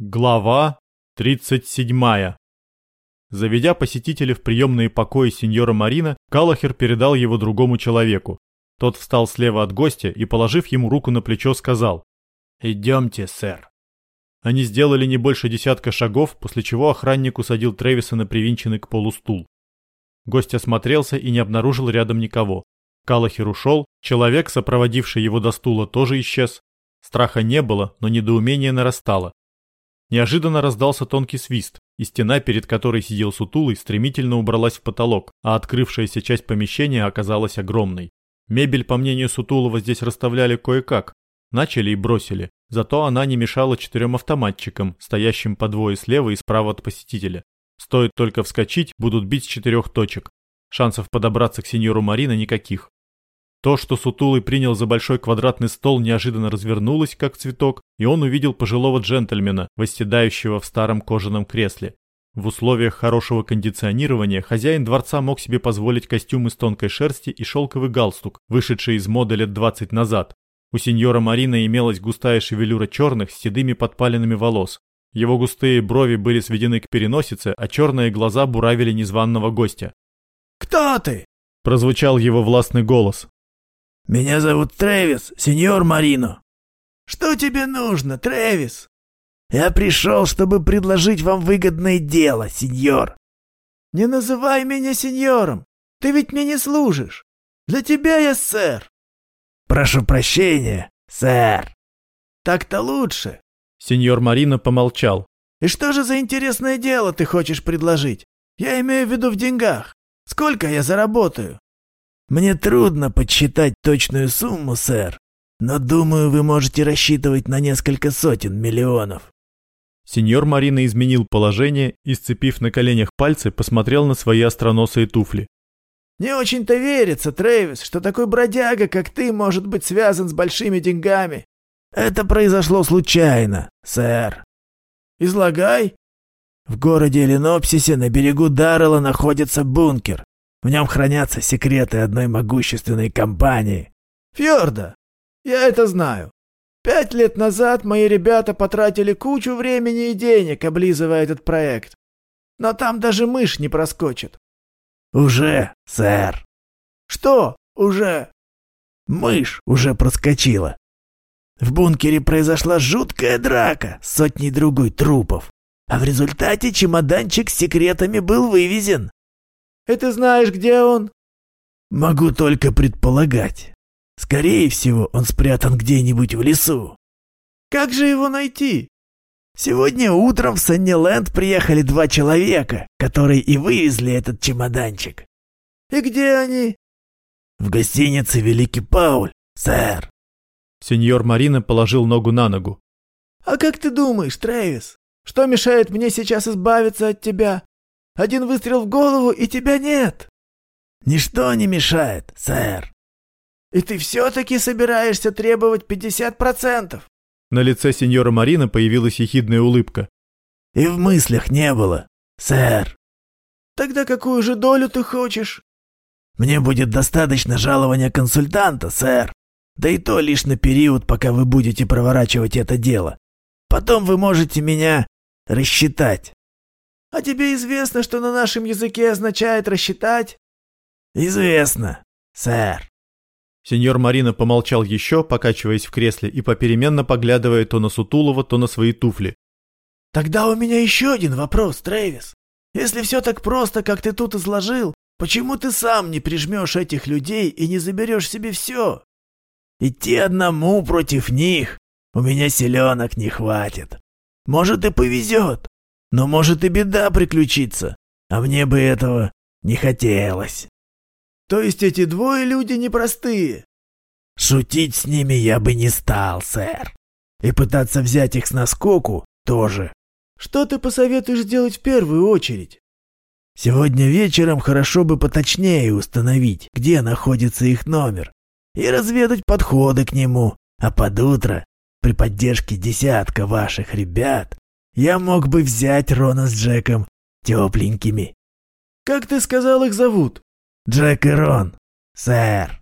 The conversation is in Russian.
Глава 37. Заведя посетителя в приемные покои сеньора Марина, Калахер передал его другому человеку. Тот встал слева от гостя и, положив ему руку на плечо, сказал «Идемте, сэр». Они сделали не больше десятка шагов, после чего охранник усадил Тревиса на привинченный к полу стул. Гость осмотрелся и не обнаружил рядом никого. Калахер ушел, человек, сопроводивший его до стула, тоже исчез. Страха не было, но недоумение нарастало. Неожиданно раздался тонкий свист, и стена, перед которой сидел сутулый, стремительно убралась в потолок, а открывшаяся часть помещения оказалась огромной. Мебель, по мнению Сутулова, здесь расставляли кое-как. Начали и бросили, зато она не мешала четырем автоматчикам, стоящим по двое слева и справа от посетителя. Стоит только вскочить, будут бить с четырех точек. Шансов подобраться к сеньору Марина никаких. То, что Сутулый принял за большой квадратный стол, неожиданно развернулось, как цветок, и он увидел пожилого джентльмена, восседающего в старом кожаном кресле. В условиях хорошего кондиционирования хозяин дворца мог себе позволить костюм из тонкой шерсти и шелковый галстук, вышедший из моды лет 20 назад. У сеньора Марина имелась густая шевелюра черных с седыми подпалинами волос. Его густые брови были сведены к переносице, а черные глаза буравили незваного гостя. «Кто ты?» – прозвучал его властный голос. «Меня зовут Трэвис, сеньор Марино». «Что тебе нужно, Трэвис?» «Я пришел, чтобы предложить вам выгодное дело, сеньор». «Не называй меня сеньором. Ты ведь мне не служишь. Для тебя я сэр». «Прошу прощения, сэр». «Так-то лучше». Сеньор Марино помолчал. «И что же за интересное дело ты хочешь предложить? Я имею в виду в деньгах. Сколько я заработаю?» «Мне трудно подсчитать точную сумму, сэр, но думаю, вы можете рассчитывать на несколько сотен миллионов». Сеньор Марина изменил положение и, сцепив на коленях пальцы, посмотрел на свои остроносые туфли. «Не очень-то верится, Трэвис, что такой бродяга, как ты, может быть связан с большими деньгами». «Это произошло случайно, сэр». «Излагай». В городе Ленопсисе на берегу Даррелла находится бункер. В нем хранятся секреты одной могущественной компании. Фьорда, я это знаю. Пять лет назад мои ребята потратили кучу времени и денег, облизывая этот проект. Но там даже мышь не проскочит. Уже, сэр. Что уже? Мышь уже проскочила. В бункере произошла жуткая драка с сотней другой трупов. А в результате чемоданчик с секретами был вывезен. И ты знаешь, где он?» «Могу только предполагать. Скорее всего, он спрятан где-нибудь в лесу». «Как же его найти?» «Сегодня утром в Санниленд приехали два человека, которые и вывезли этот чемоданчик». «И где они?» «В гостинице «Великий Пауль», сэр». Сеньор Марина положил ногу на ногу. «А как ты думаешь, Трэвис, что мешает мне сейчас избавиться от тебя? Один выстрел в голову, и тебя нет!» «Ничто не мешает, сэр!» «И ты все-таки собираешься требовать 50%?» На лице сеньора Марина появилась ехидная улыбка. «И в мыслях не было, сэр!» «Тогда какую же долю ты хочешь?» «Мне будет достаточно жалования консультанта, сэр. Да и то лишь на период, пока вы будете проворачивать это дело. Потом вы можете меня рассчитать. А тебе известно, что на нашем языке означает «рассчитать»?» «Известно, сэр». Сеньор Марина помолчал еще, покачиваясь в кресле и попеременно поглядывая то на Сутулова, то на свои туфли. «Тогда у меня еще один вопрос, Трэвис. Если все так просто, как ты тут изложил, почему ты сам не прижмешь этих людей и не заберешь себе все? Идти одному против них у меня селенок не хватит. Может, и повезет, но может и беда приключиться, а мне бы этого не хотелось. То есть эти двое люди непростые? Шутить с ними я бы не стал, сэр. И пытаться взять их с наскоку тоже. Что ты посоветуешь делать в первую очередь? Сегодня вечером хорошо бы поточнее установить, где находится их номер, и разведать подходы к нему, а под утро, при поддержке десятка ваших ребят, я мог бы взять Рона с Джеком тепленькими. Как ты сказал их зовут? Джек и Рон, сэр.